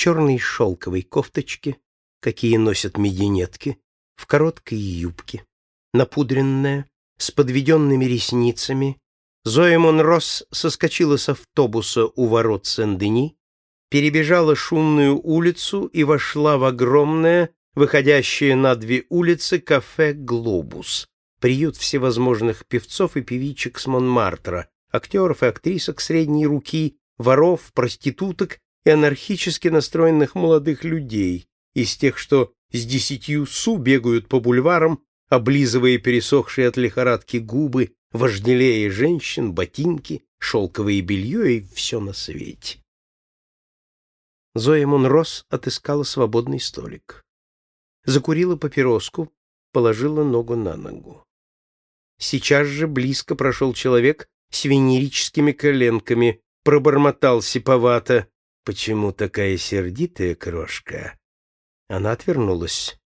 черной шелковой кофточке, какие носят мединетки, в короткой юбке, напудренная, с подведенными ресницами, Зоя Монрос соскочила с автобуса у ворот Сен-Дени, перебежала шумную улицу и вошла в огромное, выходящее на две улицы, кафе «Глобус», приют всевозможных певцов и певичек с Монмартра, актеров и актрисок средней руки, воров, проституток и анархически настроенных молодых людей, из тех, что с десятью су бегают по бульварам, облизывая пересохшие от лихорадки губы, вожделея женщин, ботинки, шелковое белье и все на свете. Зоя Монрос отыскала свободный столик. Закурила папироску, положила ногу на ногу. Сейчас же близко прошел человек с венерическими коленками, пробормотал сиповато. «Почему такая сердитая крошка?» Она отвернулась.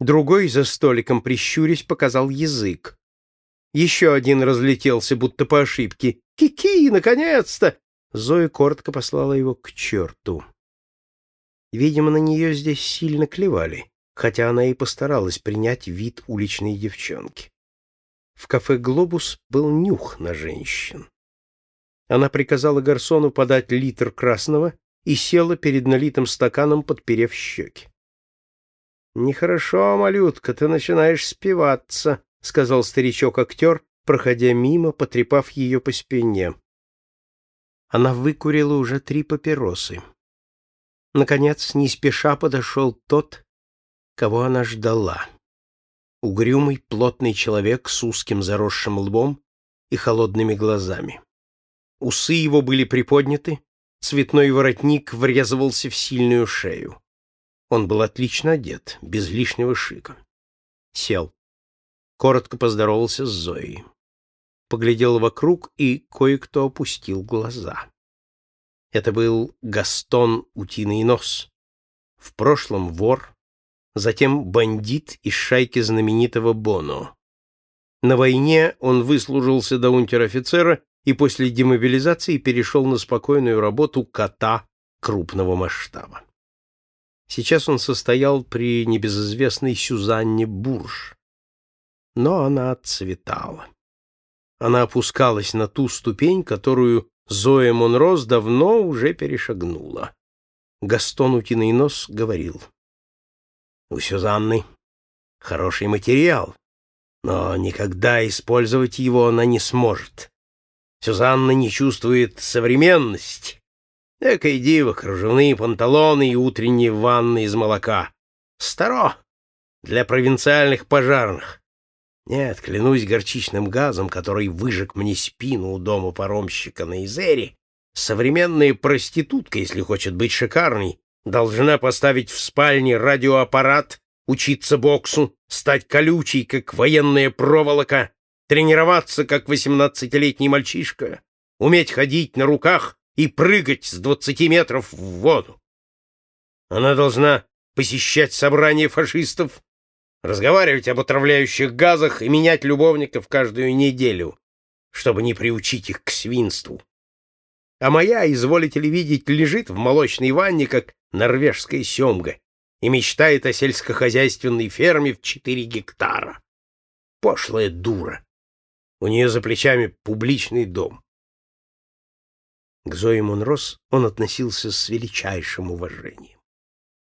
Другой за столиком, прищурясь, показал язык. Еще один разлетелся, будто по ошибке. «Ки-ки, наконец-то!» Зоя коротко послала его к черту. Видимо, на нее здесь сильно клевали, хотя она и постаралась принять вид уличной девчонки. В кафе «Глобус» был нюх на женщин. Она приказала гарсону подать литр красного и села перед налитым стаканом, подперев щеки. «Нехорошо, малютка, ты начинаешь спиваться», — сказал старичок-актер, проходя мимо, потрепав ее по спине. Она выкурила уже три папиросы. Наконец, не спеша подошел тот, кого она ждала. Угрюмый, плотный человек с узким заросшим лбом и холодными глазами. Усы его были приподняты, цветной воротник врезывался в сильную шею. Он был отлично одет, без лишнего шика. Сел. Коротко поздоровался с Зоей. Поглядел вокруг и кое-кто опустил глаза. Это был Гастон Утиный Нос. В прошлом вор, затем бандит из шайки знаменитого Боно. На войне он выслужился до унтер-офицера и после демобилизации перешел на спокойную работу кота крупного масштаба. Сейчас он состоял при небезызвестной Сюзанне Бурж. Но она отцветала. Она опускалась на ту ступень, которую Зоя Монроз давно уже перешагнула. Гастон Утиный Нос говорил. «У Сюзанны хороший материал, но никогда использовать его она не сможет. Сюзанна не чувствует современность. Экая дива, кружевные панталоны и утренние ванны из молока. Старо для провинциальных пожарных. Нет, клянусь горчичным газом, который выжег мне спину у дома паромщика на Изере, современная проститутка, если хочет быть шикарной, должна поставить в спальне радиоаппарат, учиться боксу, стать колючей, как военная проволока, тренироваться, как восемнадцатилетний мальчишка, уметь ходить на руках и прыгать с двадцати метров в воду. Она должна посещать собрания фашистов, разговаривать об отравляющих газах и менять любовников каждую неделю, чтобы не приучить их к свинству. А моя, изволите ли видеть, лежит в молочной ванне, как норвежская семга, и мечтает о сельскохозяйственной ферме в четыре гектара. Пошлая дура. У нее за плечами публичный дом. К Зое Монрос он относился с величайшим уважением.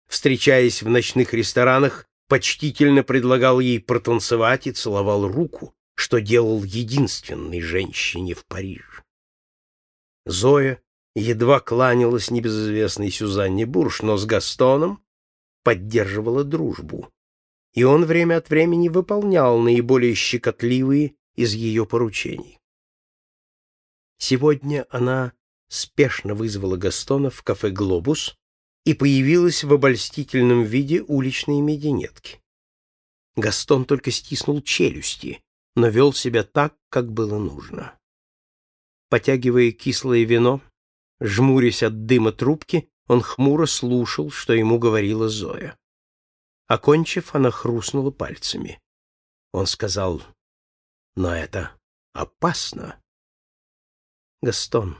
Встречаясь в ночных ресторанах, почтительно предлагал ей протанцевать и целовал руку, что делал единственной женщине в Париже. Зоя едва кланялась небезызвестной Сюзанне Бурш, но с Gastoном поддерживала дружбу, и он время от времени выполнял наиболее щекотливые из ее поручений. Сегодня она спешно вызвала Гастона в кафе «Глобус» и появилась в обольстительном виде уличной мединетки. Гастон только стиснул челюсти, но вел себя так, как было нужно. Потягивая кислое вино, жмурясь от дыма трубки, он хмуро слушал, что ему говорила Зоя. Окончив, она хрустнула пальцами. Он сказал но это опасно. Гастон,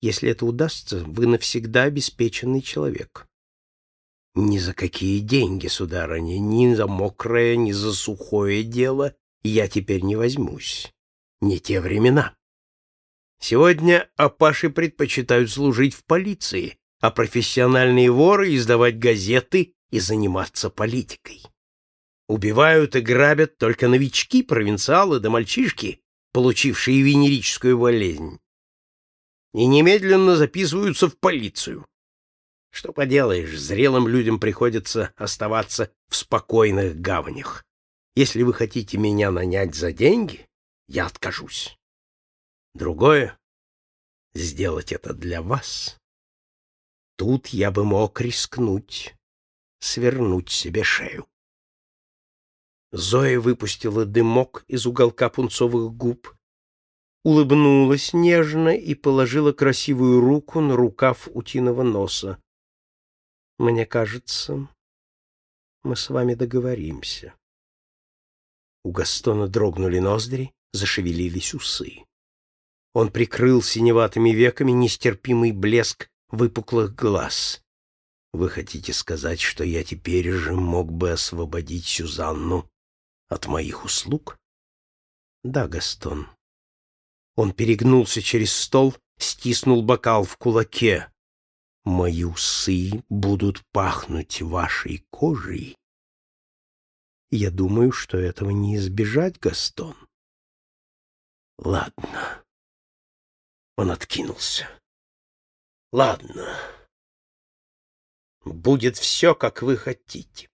если это удастся, вы навсегда обеспеченный человек. Ни за какие деньги, сударыня, ни за мокрое, ни за сухое дело я теперь не возьмусь. Не те времена. Сегодня апаши предпочитают служить в полиции, а профессиональные воры — издавать газеты и заниматься политикой. Убивают и грабят только новички, провинциалы да мальчишки, получившие венерическую болезнь. И немедленно записываются в полицию. Что поделаешь, зрелым людям приходится оставаться в спокойных гаванях. Если вы хотите меня нанять за деньги, я откажусь. Другое — сделать это для вас. Тут я бы мог рискнуть, свернуть себе шею. Зоя выпустила дымок из уголка пунцовых губ, улыбнулась нежно и положила красивую руку на рукав утиного носа. Мне кажется, мы с вами договоримся. У Гастона дрогнули ноздри, зашевелились усы. Он прикрыл синеватыми веками нестерпимый блеск выпуклых глаз. Вы хотите сказать, что я теперь же мог бы освободить Сюзанну от моих услуг? Да, Гастон. Он перегнулся через стол, стиснул бокал в кулаке мои усы будут пахнуть вашей кожей. Я думаю, что этого не избежать, Гастон. Ладно. Он откинулся. Ладно. Будет все, как вы хотите.